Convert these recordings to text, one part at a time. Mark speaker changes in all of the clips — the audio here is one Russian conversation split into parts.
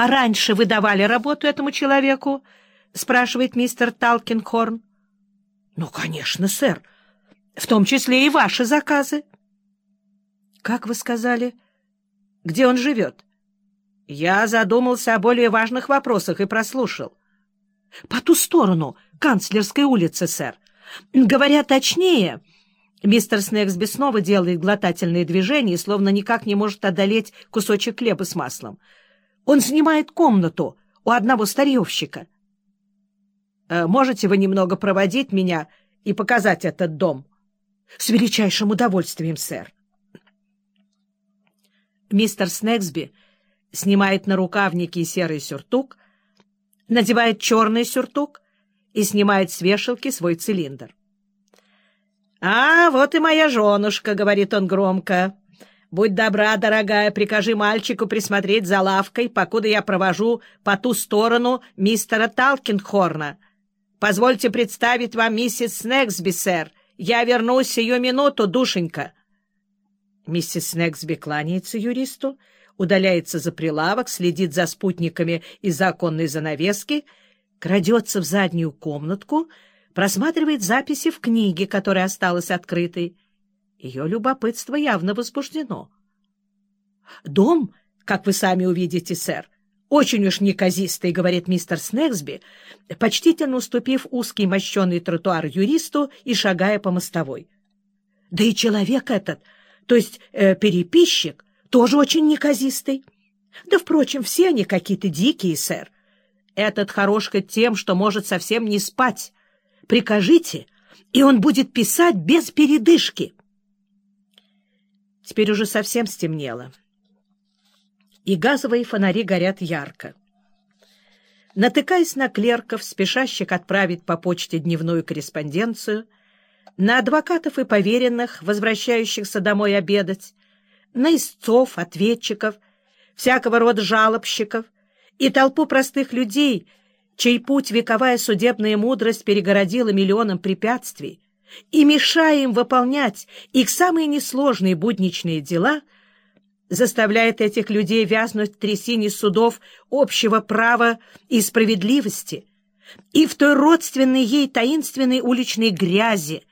Speaker 1: А раньше вы давали работу этому человеку? — спрашивает мистер Талкинхорн. — Ну, конечно, сэр. В том числе и ваши заказы. — Как вы сказали? Где он живет? — Я задумался о более важных вопросах и прослушал. — По ту сторону, канцлерской улицы, сэр. Говоря точнее... Мистер Снегсби снова делает глотательные движения, словно никак не может одолеть кусочек хлеба с маслом. Он снимает комнату у одного старьевщика. «Э, «Можете вы немного проводить меня и показать этот дом?» «С величайшим удовольствием, сэр». Мистер Снегсби снимает на рукавники серый сюртук, надевает черный сюртук и снимает с вешалки свой цилиндр. «А, вот и моя женушка», — говорит он громко. «Будь добра, дорогая, прикажи мальчику присмотреть за лавкой, покуда я провожу по ту сторону мистера Талкинхорна. Позвольте представить вам миссис Снегсби, сэр. Я вернусь сию минуту, душенька». Миссис Снегсби кланяется юристу, удаляется за прилавок, следит за спутниками из-за оконной занавески, крадется в заднюю комнатку — просматривает записи в книге, которая осталась открытой. Ее любопытство явно возбуждено. «Дом, как вы сами увидите, сэр, очень уж неказистый», — говорит мистер Снегсби, почтительно уступив узкий мощеный тротуар юристу и шагая по мостовой. «Да и человек этот, то есть э, переписчик, тоже очень неказистый. Да, впрочем, все они какие-то дикие, сэр. Этот хорош хоть тем, что может совсем не спать, Прикажите, и он будет писать без передышки. Теперь уже совсем стемнело, и газовые фонари горят ярко. Натыкаясь на клерков, спешащих отправить по почте дневную корреспонденцию, на адвокатов и поверенных, возвращающихся домой обедать, на истцов, ответчиков, всякого рода жалобщиков и толпу простых людей — чей путь вековая судебная мудрость перегородила миллионам препятствий, и, мешая им выполнять их самые несложные будничные дела, заставляет этих людей вязнуть в трясине судов общего права и справедливости и в той родственной ей таинственной уличной грязи,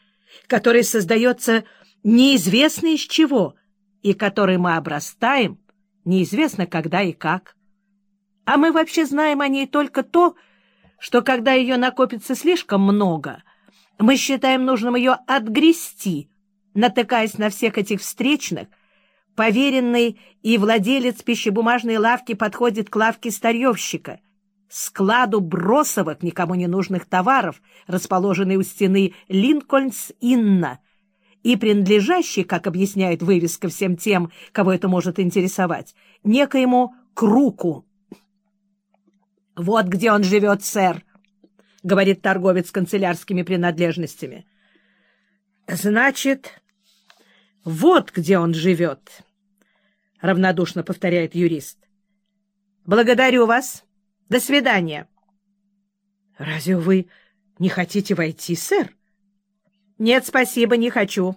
Speaker 1: которая создается неизвестно из чего и которой мы обрастаем неизвестно когда и как. А мы вообще знаем о ней только то, что когда ее накопится слишком много, мы считаем нужным ее отгрести, натыкаясь на всех этих встречных, поверенный и владелец пищебумажной лавки подходит к лавке старьевщика, складу бросовых, никому не нужных товаров, расположенной у стены Линкольнс-Инна, и принадлежащий, как объясняет вывеска всем тем, кого это может интересовать, некоему Круку. «Вот где он живет, сэр», — говорит торговец с канцелярскими принадлежностями. «Значит, вот где он живет», — равнодушно повторяет юрист. «Благодарю вас. До свидания». «Разве вы не хотите войти, сэр?» «Нет, спасибо, не хочу.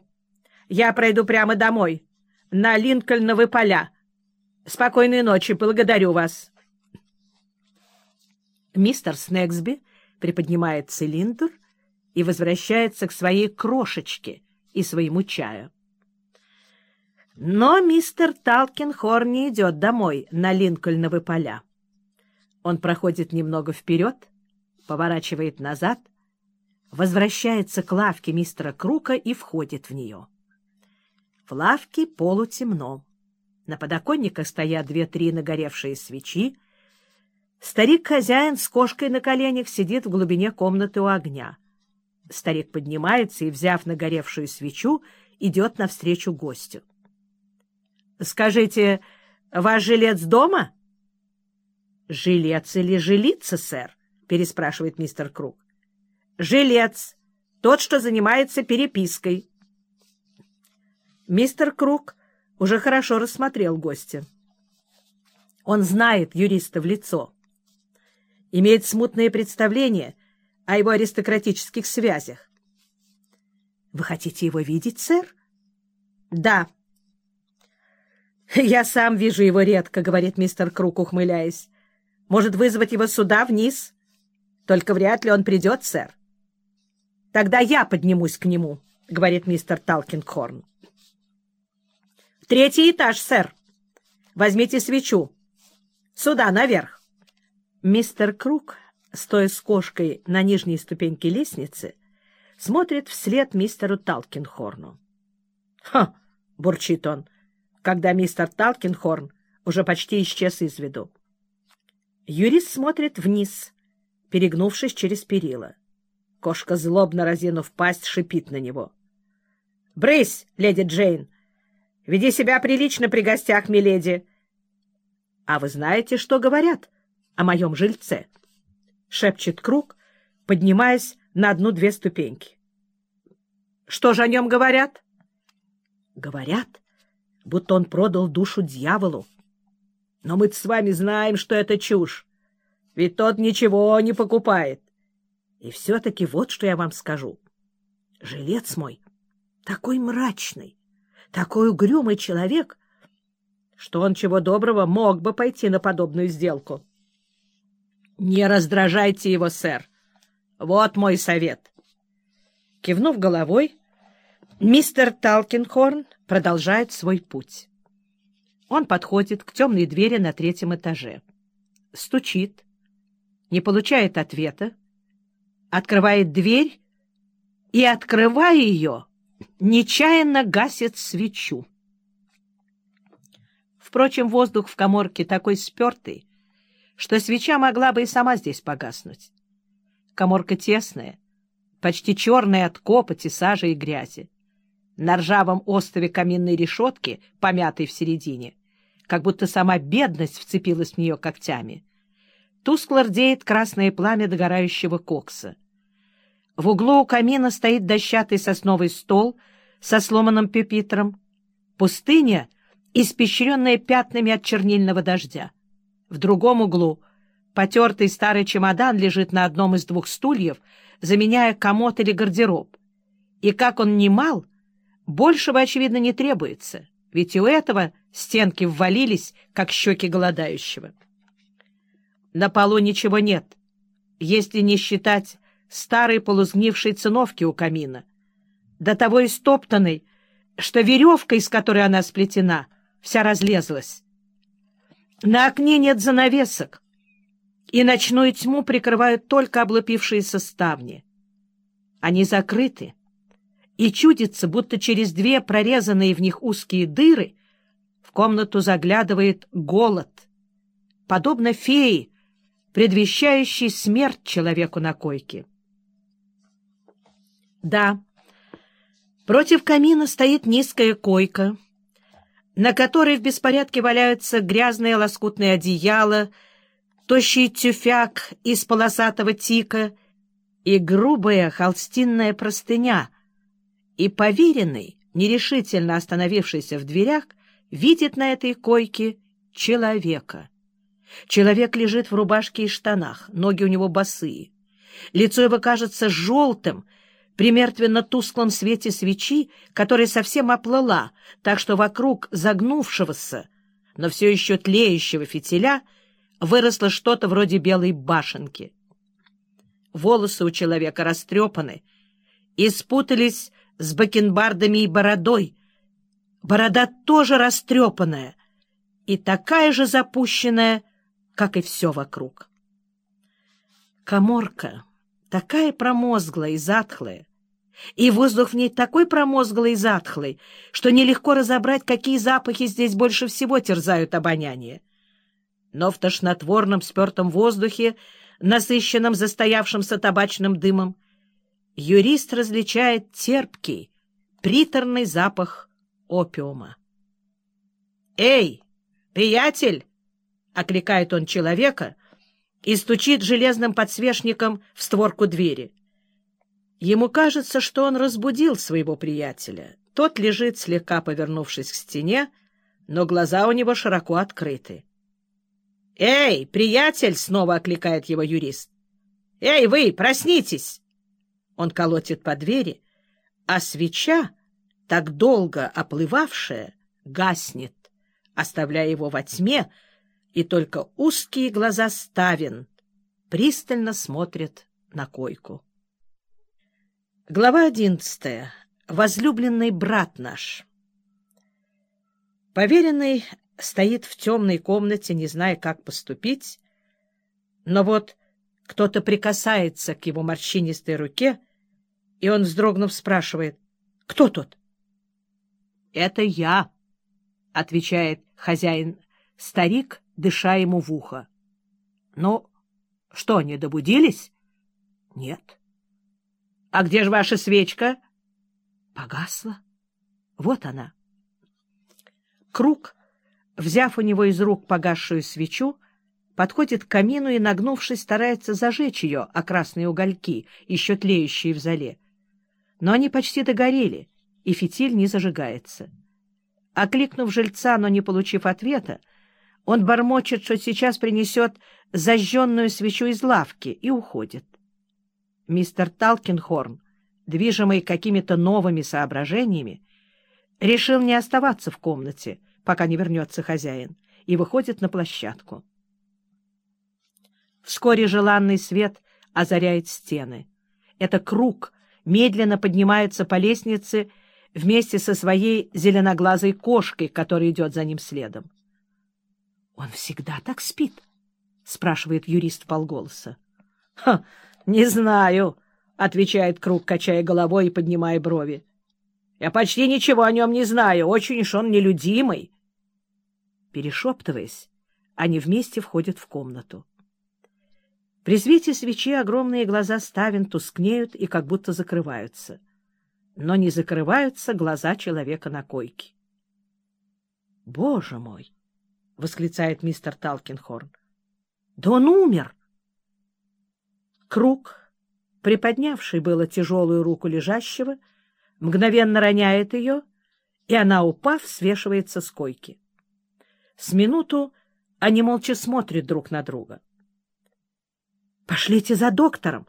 Speaker 1: Я пройду прямо домой, на Линкольновы поля. Спокойной ночи, благодарю вас». Мистер Снегсби приподнимает цилиндр и возвращается к своей крошечке и своему чаю. Но мистер Талкинхорн не идет домой на Линкольновы поля. Он проходит немного вперед, поворачивает назад, возвращается к лавке мистера Крука и входит в нее. В лавке полутемно. На подоконниках стоят две-три нагоревшие свечи, Старик-хозяин с кошкой на коленях сидит в глубине комнаты у огня. Старик поднимается и, взяв нагоревшую свечу, идет навстречу гостю. — Скажите, ваш жилец дома? — Жилец или жилица, сэр? — переспрашивает мистер Круг. — Жилец, тот, что занимается перепиской. Мистер Круг уже хорошо рассмотрел гостя. Он знает юриста в лицо имеет смутное представление о его аристократических связях. — Вы хотите его видеть, сэр? — Да. — Я сам вижу его редко, — говорит мистер Крук, ухмыляясь. Может вызвать его сюда, вниз? Только вряд ли он придет, сэр. — Тогда я поднимусь к нему, — говорит мистер В третий этаж, сэр. Возьмите свечу. Сюда, наверх. Мистер Круг, стоя с кошкой на нижней ступеньке лестницы, смотрит вслед мистеру Талкинхорну. «Ха!» — бурчит он, когда мистер Талкинхорн уже почти исчез из виду. Юрист смотрит вниз, перегнувшись через перила. Кошка, злобно разинув пасть, шипит на него. — Брысь, леди Джейн! Веди себя прилично при гостях, миледи! — А вы знаете, что говорят о моем жильце? — шепчет Круг, поднимаясь на одну-две ступеньки. — Что же о нем говорят? — Говорят, будто он продал душу дьяволу. Но мы с вами знаем, что это чушь, ведь тот ничего не покупает. И все-таки вот что я вам скажу. Жилец мой такой мрачный, такой угрюмый человек, что он чего доброго мог бы пойти на подобную сделку. Не раздражайте его, сэр. Вот мой совет. Кивнув головой, мистер Талкинхорн продолжает свой путь. Он подходит к темной двери на третьем этаже. Стучит, не получает ответа, открывает дверь и, открывая ее, нечаянно гасит свечу. Впрочем, воздух в коморке такой спертый, что свеча могла бы и сама здесь погаснуть. Коморка тесная, почти черная от копоти, сажи и грязи. На ржавом острове каминной решетки, помятой в середине, как будто сама бедность вцепилась в нее когтями. Тускло рдеет красное пламя догорающего кокса. В углу у камина стоит дощатый сосновый стол со сломанным пюпитром. Пустыня, испещренная пятнами от чернильного дождя. В другом углу потертый старый чемодан лежит на одном из двух стульев, заменяя комод или гардероб. И как он немал, большего, очевидно, не требуется ведь у этого стенки ввалились, как щеки голодающего. На полу ничего нет, если не считать старой полузгнившей циновки у камина, до того истоптанной, что веревка, из которой она сплетена, вся разлезлась. На окне нет занавесок, и ночную тьму прикрывают только облупившиеся ставни. Они закрыты, и чудится, будто через две прорезанные в них узкие дыры в комнату заглядывает голод, подобно фее, предвещающей смерть человеку на койке. Да, против камина стоит низкая койка, на которой в беспорядке валяются грязные лоскутные одеяла, тощий тюфяк из полосатого тика и грубая холстинная простыня — и поверенный, нерешительно остановившийся в дверях, видит на этой койке человека. Человек лежит в рубашке и штанах, ноги у него босые. Лицо его кажется желтым, при мертвенно-тусклом свете свечи, которая совсем оплыла, так что вокруг загнувшегося, но все еще тлеющего фитиля выросло что-то вроде белой башенки. Волосы у человека растрепаны и спутались с бакенбардами и бородой. Борода тоже растрепанная и такая же запущенная, как и все вокруг. Коморка такая промозглая и затхлая, и воздух в ней такой промозглый и затхлый, что нелегко разобрать, какие запахи здесь больше всего терзают обоняние. Но в тошнотворном спертом воздухе, насыщенном застоявшимся табачным дымом, юрист различает терпкий, приторный запах опиума. «Эй, приятель!» — окликает он человека и стучит железным подсвечником в створку двери. Ему кажется, что он разбудил своего приятеля. Тот лежит, слегка повернувшись к стене, но глаза у него широко открыты. «Эй, приятель!» — снова окликает его юрист. «Эй, вы, проснитесь!» Он колотит по двери, а свеча, так долго оплывавшая, гаснет, оставляя его во тьме, и только узкие глаза Ставин пристально смотрят на койку. Глава одиннадцатая. Возлюбленный брат наш. Поверенный стоит в темной комнате, не зная, как поступить, но вот кто-то прикасается к его морщинистой руке, и он, вздрогнув, спрашивает, «Кто тут?» «Это я», — отвечает хозяин-старик, дыша ему в ухо. «Ну, что, не добудились?» «Нет». «А где же ваша свечка?» «Погасла. Вот она». Круг, взяв у него из рук погасшую свечу, подходит к камину и, нагнувшись, старается зажечь ее, о красные угольки, еще тлеющие в зале. Но они почти догорели, и фитиль не зажигается. Окликнув жильца, но не получив ответа, он бормочет, что сейчас принесет зажженную свечу из лавки, и уходит. Мистер Талкинхорн, движимый какими-то новыми соображениями, решил не оставаться в комнате, пока не вернется хозяин, и выходит на площадку. Вскоре желанный свет озаряет стены. Это круг медленно поднимается по лестнице вместе со своей зеленоглазой кошкой, которая идет за ним следом. — Он всегда так спит? — спрашивает юрист полголоса. — Не знаю, — отвечает Круг, качая головой и поднимая брови. — Я почти ничего о нем не знаю, очень уж он нелюдимый. Перешептываясь, они вместе входят в комнату. При свете свечи огромные глаза Ставин тускнеют и как будто закрываются. Но не закрываются глаза человека на койке. — Боже мой! — восклицает мистер Талкинхорн. — Да он умер! Круг, приподнявший было тяжелую руку лежащего, мгновенно роняет ее, и она, упав, свешивается с койки. С минуту они молча смотрят друг на друга. — Пошлите за доктором.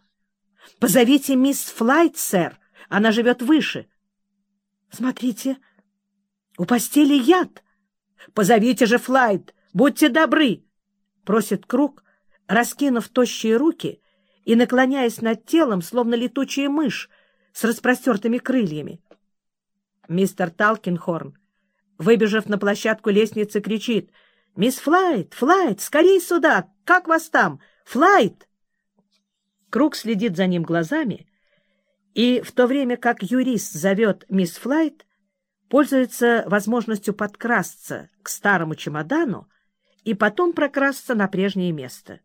Speaker 1: Позовите мисс Флайт, сэр. Она живет выше. Смотрите, у постели яд. Позовите же Флайт, будьте добры. Просит Круг, раскинув тощие руки и наклоняясь над телом, словно летучая мышь с распростертыми крыльями. Мистер Талкинхорн, выбежав на площадку лестницы, кричит «Мисс Флайт! Флайт! Скорей сюда! Как вас там? Флайт!» Круг следит за ним глазами, и в то время как юрист зовет мисс Флайт, пользуется возможностью подкрасться к старому чемодану и потом прокрасться на прежнее место.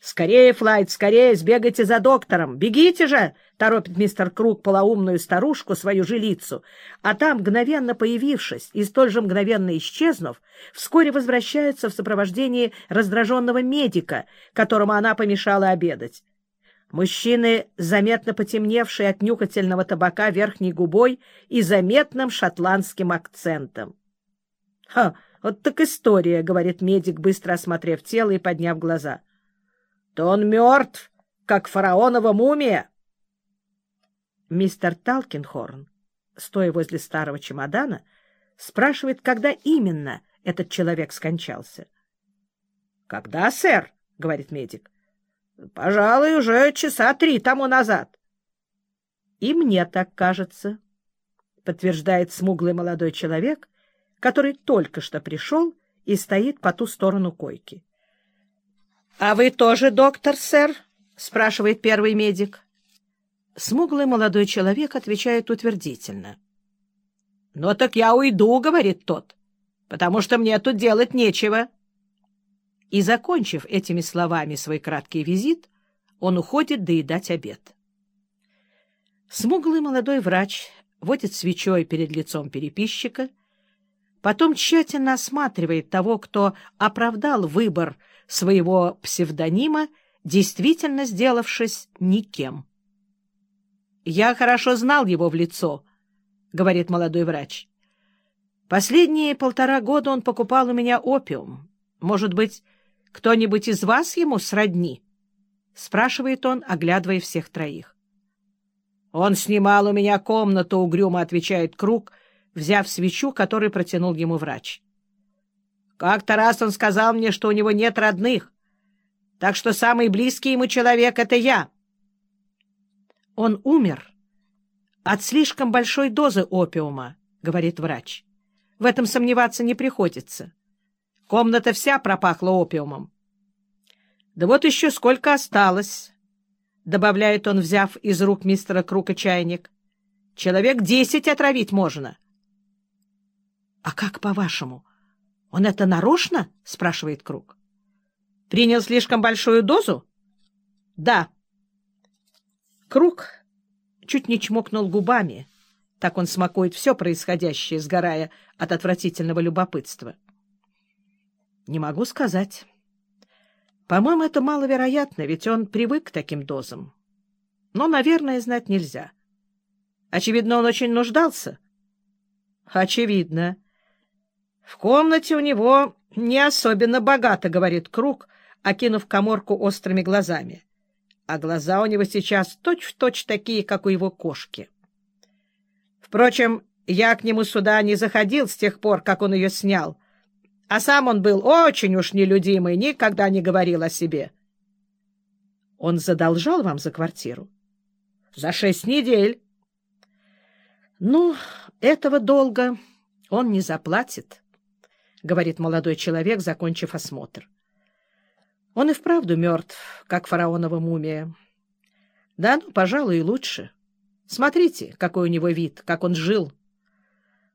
Speaker 1: «Скорее, Флайт, скорее, сбегайте за доктором! Бегите же!» — торопит мистер Круг полоумную старушку, свою жилицу, а там, мгновенно появившись и столь же мгновенно исчезнув, вскоре возвращается в сопровождении раздраженного медика, которому она помешала обедать. Мужчины, заметно потемневшие от нюхательного табака верхней губой и заметным шотландским акцентом. — Ха, вот так история, — говорит медик, быстро осмотрев тело и подняв глаза. — То он мертв, как фараонова мумия. Мистер Талкинхорн, стоя возле старого чемодана, спрашивает, когда именно этот человек скончался. — Когда, сэр? — говорит медик. — Пожалуй, уже часа три тому назад. — И мне так кажется, — подтверждает смуглый молодой человек, который только что пришел и стоит по ту сторону койки. — А вы тоже доктор, сэр? — спрашивает первый медик. Смуглый молодой человек отвечает утвердительно. — Ну так я уйду, — говорит тот, — потому что мне тут делать нечего. — и, закончив этими словами свой краткий визит, он уходит доедать обед. Смуглый молодой врач водит свечой перед лицом переписчика, потом тщательно осматривает того, кто оправдал выбор своего псевдонима, действительно сделавшись никем. «Я хорошо знал его в лицо», — говорит молодой врач. «Последние полтора года он покупал у меня опиум. Может быть, кто-нибудь из вас ему сродни? — спрашивает он, оглядывая всех троих. — Он снимал у меня комнату, — угрюмо отвечает Круг, взяв свечу, которую протянул ему врач. Как-то раз он сказал мне, что у него нет родных, так что самый близкий ему человек — это я. Он умер от слишком большой дозы опиума, — говорит врач. В этом сомневаться не приходится. Комната вся пропахла опиумом. Да вот еще сколько осталось, — добавляет он, взяв из рук мистера Крука чайник. Человек десять отравить можно. — А как по-вашему? Он это нарочно? — спрашивает Круг. — Принял слишком большую дозу? — Да. Круг чуть не чмокнул губами. Так он смакует все происходящее, сгорая от отвратительного любопытства. — Не могу сказать. По-моему, это маловероятно, ведь он привык к таким дозам. Но, наверное, знать нельзя. Очевидно, он очень нуждался. — Очевидно. В комнате у него не особенно богато, — говорит Круг, окинув коморку острыми глазами. А глаза у него сейчас точь-в-точь точь такие, как у его кошки. Впрочем, я к нему сюда не заходил с тех пор, как он ее снял, а сам он был очень уж нелюдимый, никогда не говорил о себе. — Он задолжал вам за квартиру? — За шесть недель. — Ну, этого долга он не заплатит, — говорит молодой человек, закончив осмотр. Он и вправду мертв, как фараонова мумия. Да, ну, пожалуй, и лучше. Смотрите, какой у него вид, как он жил.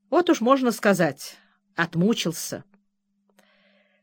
Speaker 1: Вот уж можно сказать, отмучился. —